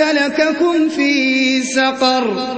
سلككم في سقر.